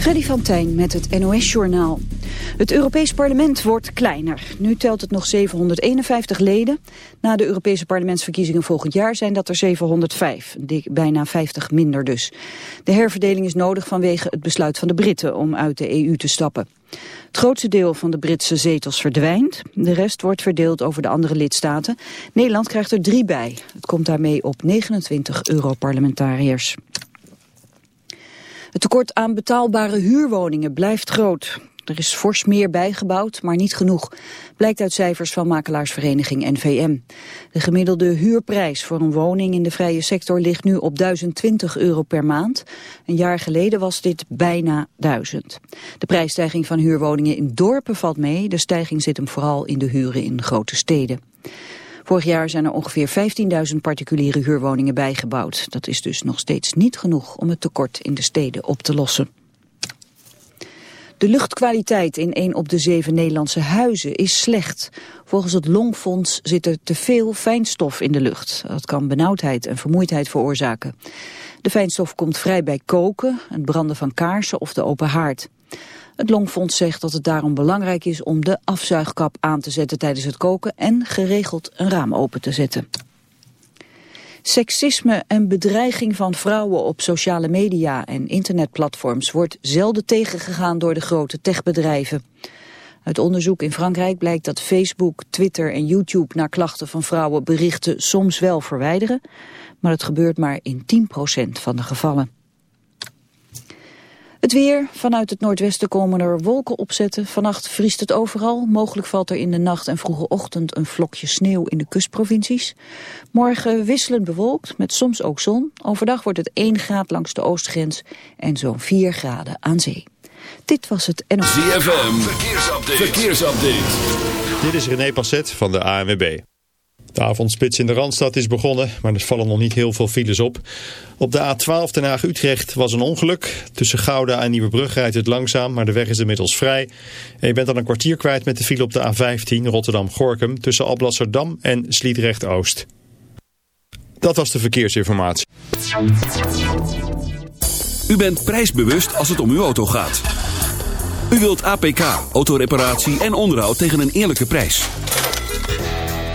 Freddy van Tijn met het NOS-journaal. Het Europees Parlement wordt kleiner. Nu telt het nog 751 leden. Na de Europese parlementsverkiezingen volgend jaar zijn dat er 705. Bijna 50 minder dus. De herverdeling is nodig vanwege het besluit van de Britten om uit de EU te stappen. Het grootste deel van de Britse zetels verdwijnt. De rest wordt verdeeld over de andere lidstaten. Nederland krijgt er drie bij. Het komt daarmee op 29 Europarlementariërs. Het tekort aan betaalbare huurwoningen blijft groot. Er is fors meer bijgebouwd, maar niet genoeg. Blijkt uit cijfers van makelaarsvereniging NVM. De gemiddelde huurprijs voor een woning in de vrije sector ligt nu op 1020 euro per maand. Een jaar geleden was dit bijna 1000. De prijsstijging van huurwoningen in dorpen valt mee. De stijging zit hem vooral in de huren in grote steden. Vorig jaar zijn er ongeveer 15.000 particuliere huurwoningen bijgebouwd. Dat is dus nog steeds niet genoeg om het tekort in de steden op te lossen. De luchtkwaliteit in een op de zeven Nederlandse huizen is slecht. Volgens het Longfonds zit er te veel fijnstof in de lucht. Dat kan benauwdheid en vermoeidheid veroorzaken. De fijnstof komt vrij bij koken, het branden van kaarsen of de open haard. Het Longfonds zegt dat het daarom belangrijk is om de afzuigkap aan te zetten tijdens het koken en geregeld een raam open te zetten. Seksisme en bedreiging van vrouwen op sociale media en internetplatforms wordt zelden tegengegaan door de grote techbedrijven. Uit onderzoek in Frankrijk blijkt dat Facebook, Twitter en YouTube naar klachten van vrouwen berichten soms wel verwijderen, maar het gebeurt maar in 10% van de gevallen. Het weer. Vanuit het noordwesten komen er wolken opzetten. Vannacht vriest het overal. Mogelijk valt er in de nacht en vroege ochtend een vlokje sneeuw in de kustprovincies. Morgen wisselend bewolkt, met soms ook zon. Overdag wordt het 1 graad langs de oostgrens en zo'n 4 graden aan zee. Dit was het NOS. ZFM. Verkeersupdate. Verkeersupdate. Dit is René Passet van de ANWB. De avondspits in de Randstad is begonnen, maar er vallen nog niet heel veel files op. Op de A12 Den Haag-Utrecht was een ongeluk. Tussen Gouda en Nieuwebrug rijdt het langzaam, maar de weg is inmiddels vrij. En je bent dan een kwartier kwijt met de file op de A15 Rotterdam-Gorkum... tussen Alblasserdam en Sliedrecht-Oost. Dat was de verkeersinformatie. U bent prijsbewust als het om uw auto gaat. U wilt APK, autoreparatie en onderhoud tegen een eerlijke prijs.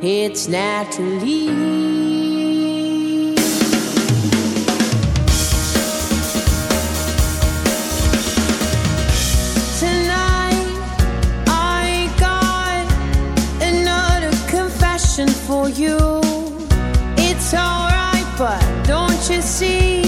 It's naturally. Tonight, I got another confession for you. It's alright, but don't you see?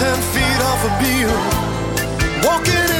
ten feet off a Beale. Walking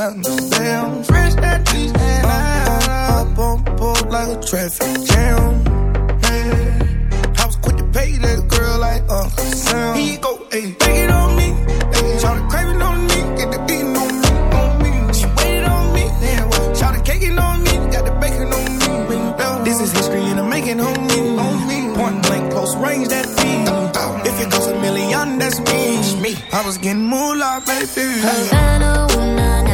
understand. Fresh that cheese and I up on board like a traffic jam. Yeah. I was quick to pay that girl like Uncle Sam. you go, ayy, take it on me. Ayy, try to crave on me, get the beating on me, on me. She waited on me, yeah. Well, cake on me, got the bacon on me. This is history and I'm making on me, on me. Point blank, close range, that thing. If it goes a million, that's me. I was getting moolah, baby. Havana, ooh, nah,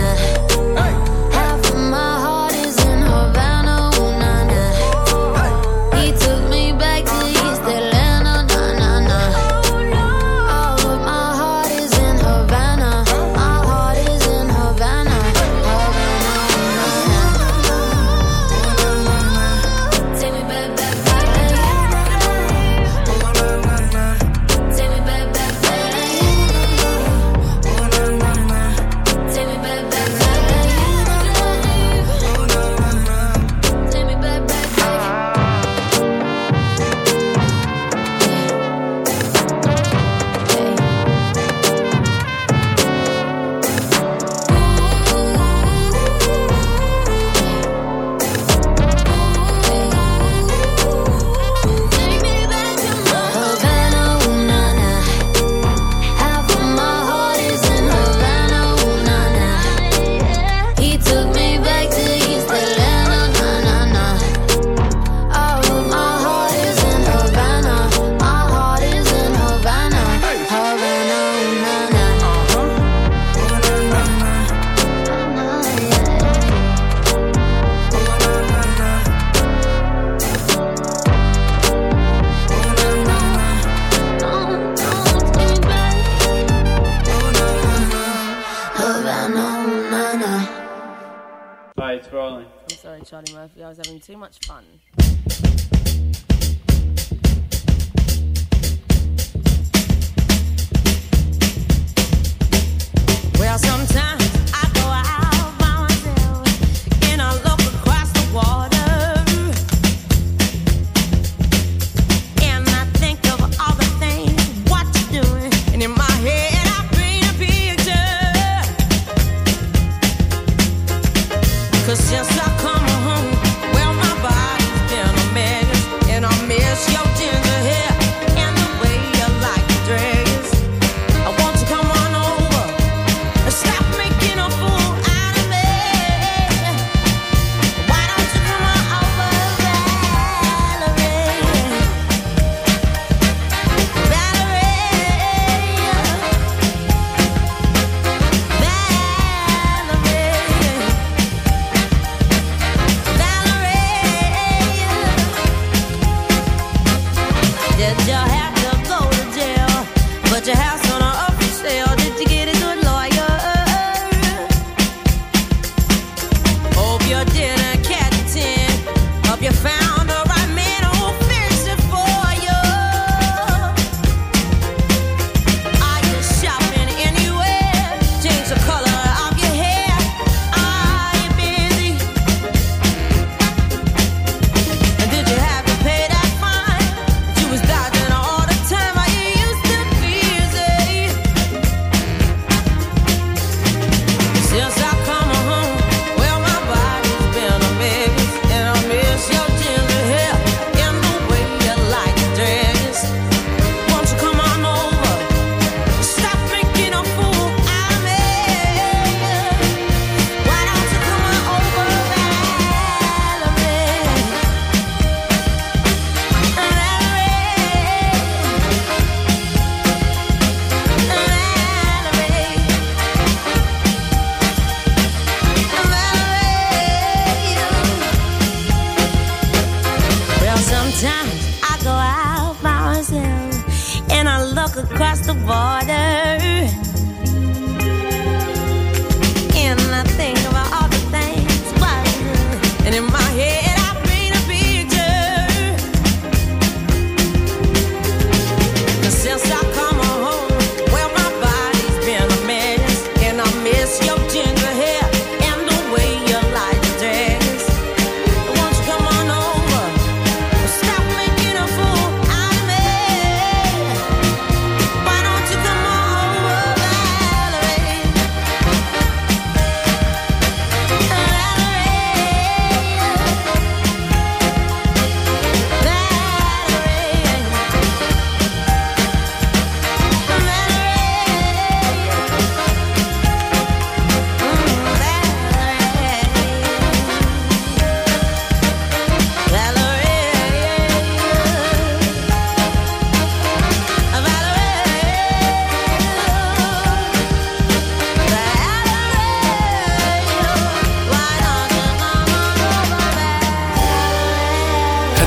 Charlie Murphy. I was having too much fun. Well, sometimes.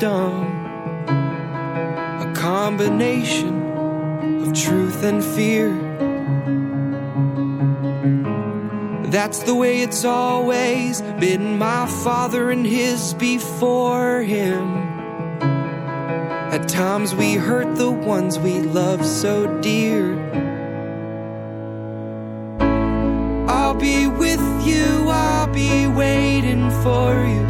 wisdom, a combination of truth and fear. That's the way it's always been my father and his before him. At times we hurt the ones we love so dear. I'll be with you, I'll be waiting for you